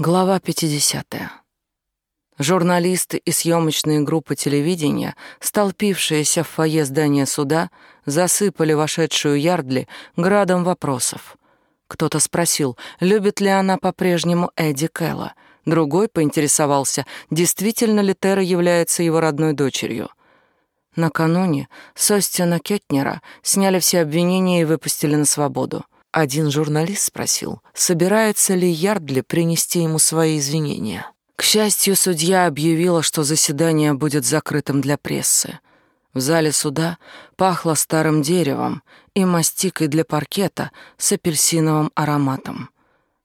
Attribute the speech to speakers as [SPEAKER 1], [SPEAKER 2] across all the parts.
[SPEAKER 1] Глава 50. Журналисты и съемочные группы телевидения, столпившиеся в фойе здания суда, засыпали вошедшую Ярдли градом вопросов. Кто-то спросил, любит ли она по-прежнему Эдди Кэлла. Другой поинтересовался, действительно ли Тера является его родной дочерью. Накануне Состина Кетнера сняли все обвинения и выпустили на свободу. Один журналист спросил, собирается ли Ярдли принести ему свои извинения. К счастью, судья объявила, что заседание будет закрытым для прессы. В зале суда пахло старым деревом и мастикой для паркета с апельсиновым ароматом.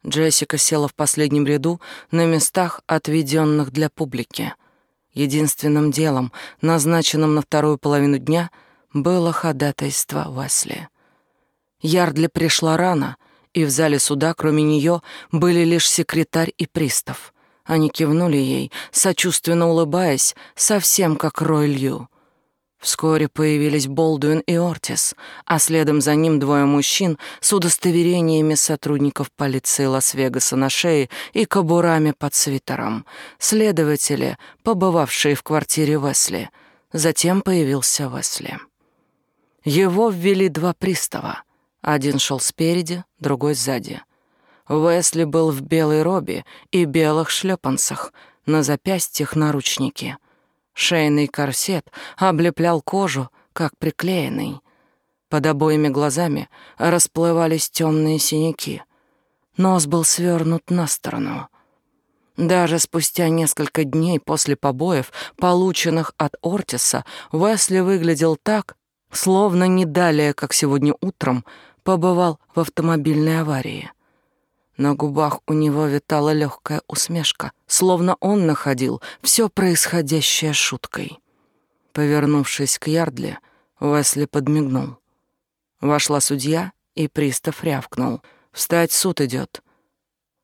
[SPEAKER 1] Джессика села в последнем ряду на местах, отведенных для публики. Единственным делом, назначенным на вторую половину дня, было ходатайство Уэсли. Ярдли пришла рано, и в зале суда, кроме нее, были лишь секретарь и пристав. Они кивнули ей, сочувственно улыбаясь, совсем как Рой Лью. Вскоре появились Болдуин и Ортис, а следом за ним двое мужчин с удостоверениями сотрудников полиции Лас-Вегаса на шее и кобурами под свитером. Следователи, побывавшие в квартире Весли. Затем появился Весли. Его ввели два пристава — один шел спереди, другой сзади. Уэсли был в белой робе и белых шлепанцах, на запястьях наручники. Шейный корсет облеплял кожу, как приклеенный. Под обоими глазами расплывались темные синяки. Нос был свернут на сторону. Даже спустя несколько дней после побоев, полученных от Ортиса, Уэсли выглядел так, словно не далее, как сегодня утром, побывал в автомобильной аварии. На губах у него витала легкая усмешка, словно он находил все происходящее шуткой. Повернувшись к Ярдли, Уэсли подмигнул. Вошла судья, и пристав рявкнул. «Встать, суд идет.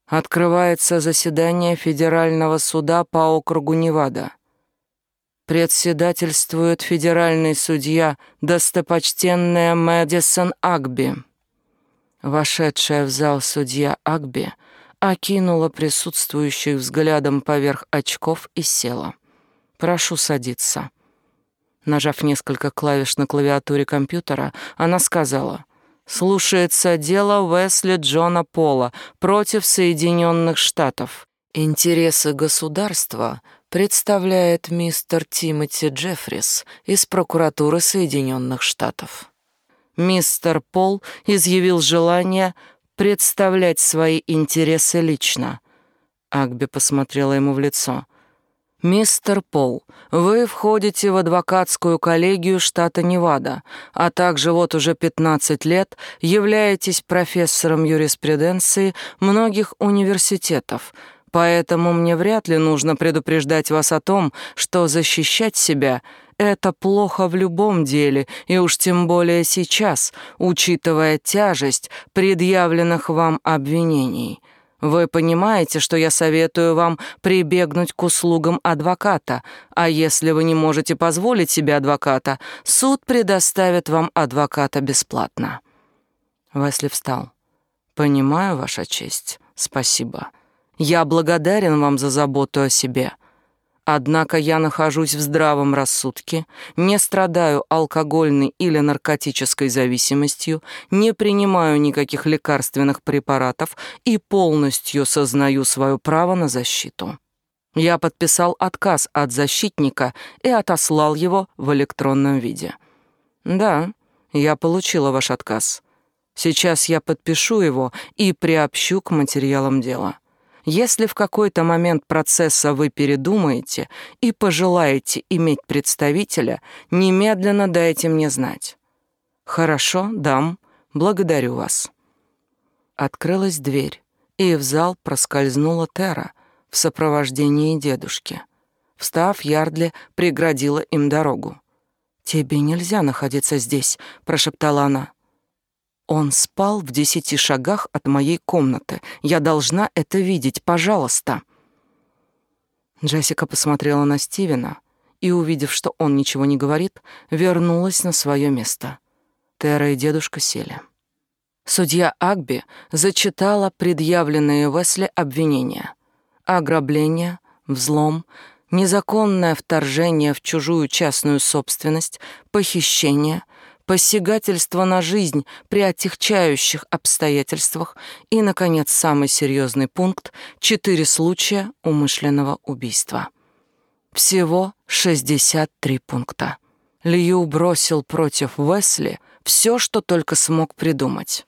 [SPEAKER 1] Открывается заседание Федерального суда по округу Невада. Председательствует федеральный судья достопочтенная Мэдисон Агби». Вошедшая в зал судья Агби окинула присутствующих взглядом поверх очков и села. «Прошу садиться». Нажав несколько клавиш на клавиатуре компьютера, она сказала «Слушается дело Уэсли Джона Пола против Соединенных Штатов. Интересы государства представляет мистер Тимоти Джеффрис из прокуратуры Соединенных Штатов» мистер Пол изъявил желание представлять свои интересы лично. Агби посмотрела ему в лицо. «Мистер Пол, вы входите в адвокатскую коллегию штата Невада, а также вот уже 15 лет являетесь профессором юриспруденции многих университетов, поэтому мне вряд ли нужно предупреждать вас о том, что защищать себя — это плохо в любом деле, и уж тем более сейчас, учитывая тяжесть предъявленных вам обвинений. Вы понимаете, что я советую вам прибегнуть к услугам адвоката, а если вы не можете позволить себе адвоката, суд предоставит вам адвоката бесплатно». Весли встал. «Понимаю, Ваша честь. Спасибо. Я благодарен вам за заботу о себе. Однако я нахожусь в здравом рассудке, не страдаю алкогольной или наркотической зависимостью, не принимаю никаких лекарственных препаратов и полностью сознаю свое право на защиту. Я подписал отказ от защитника и отослал его в электронном виде. Да, я получила ваш отказ. Сейчас я подпишу его и приобщу к материалам дела. Если в какой-то момент процесса вы передумаете и пожелаете иметь представителя, немедленно дайте мне знать. Хорошо, дам. Благодарю вас. Открылась дверь, и в зал проскользнула Тера в сопровождении дедушки. Встав, Ярдли преградила им дорогу. «Тебе нельзя находиться здесь», — прошептала она. Он спал в десяти шагах от моей комнаты. Я должна это видеть, пожалуйста. Джессика посмотрела на Стивена и, увидев, что он ничего не говорит, вернулась на свое место. Тера и дедушка сели. Судья Агби зачитала предъявленные Весли обвинения. ограбление, взлом, незаконное вторжение в чужую частную собственность, похищение, посягательство на жизнь при отягчающих обстоятельствах и, наконец, самый серьезный пункт — четыре случая умышленного убийства. Всего 63 пункта. Лью бросил против Уэсли все, что только смог придумать.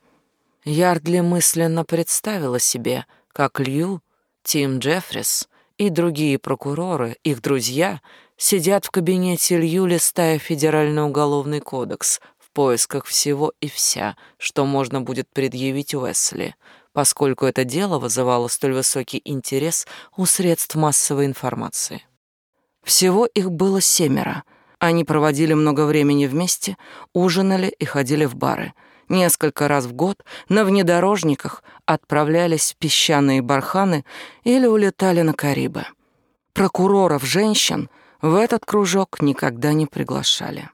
[SPEAKER 1] Ярдли мысленно представила себе, как Лью, Тим Джеффрис и другие прокуроры, их друзья, сидят в кабинете Лью, листая Федеральный уголовный кодекс в поисках всего и вся, что можно будет предъявить Уэсли, поскольку это дело вызывало столь высокий интерес у средств массовой информации. Всего их было семеро. Они проводили много времени вместе, ужинали и ходили в бары. Несколько раз в год на внедорожниках отправлялись в песчаные барханы или улетали на Карибы. Прокуроров женщин в этот кружок никогда не приглашали.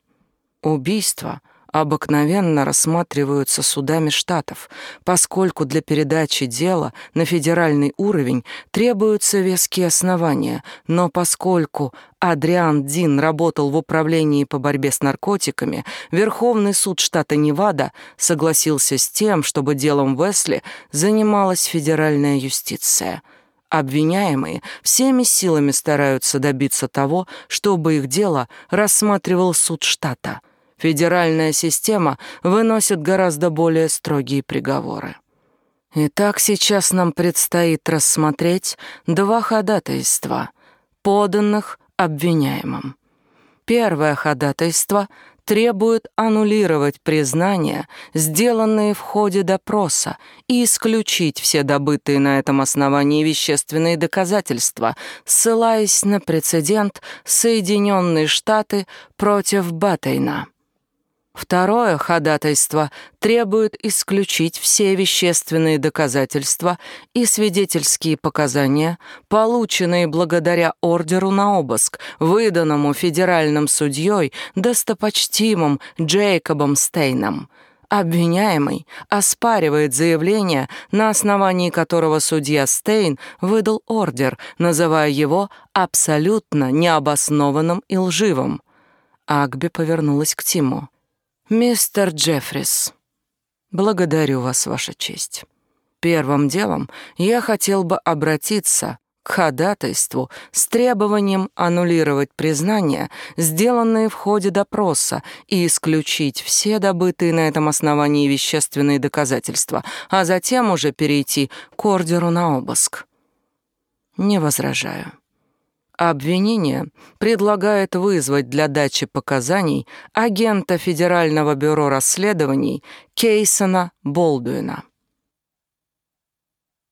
[SPEAKER 1] Убийство — обыкновенно рассматриваются судами штатов, поскольку для передачи дела на федеральный уровень требуются веские основания, но поскольку Адриан Дин работал в управлении по борьбе с наркотиками, Верховный суд штата Невада согласился с тем, чтобы делом Весли занималась федеральная юстиция. Обвиняемые всеми силами стараются добиться того, чтобы их дело рассматривал суд штата — федеральная система выносит гораздо более строгие приговоры. Итак, сейчас нам предстоит рассмотреть два ходатайства, поданных обвиняемым. Первое ходатайство требует аннулировать признания, сделанные в ходе допроса, и исключить все добытые на этом основании вещественные доказательства, ссылаясь на прецедент Соединенные Штаты против Батейна. Второе ходатайство требует исключить все вещественные доказательства и свидетельские показания, полученные благодаря ордеру на обыск, выданному федеральным судьей достопочтимым Джейкобом Стейном. Обвиняемый оспаривает заявление, на основании которого судья Стейн выдал ордер, называя его абсолютно необоснованным и лживым. Агби повернулась к Тиму. «Мистер Джеффрис, благодарю вас, Ваша честь. Первым делом я хотел бы обратиться к ходатайству с требованием аннулировать признания, сделанные в ходе допроса, и исключить все добытые на этом основании вещественные доказательства, а затем уже перейти к ордеру на обыск. Не возражаю. Обвинение предлагает вызвать для дачи показаний агента Федерального бюро расследований Кейсона Болдуина.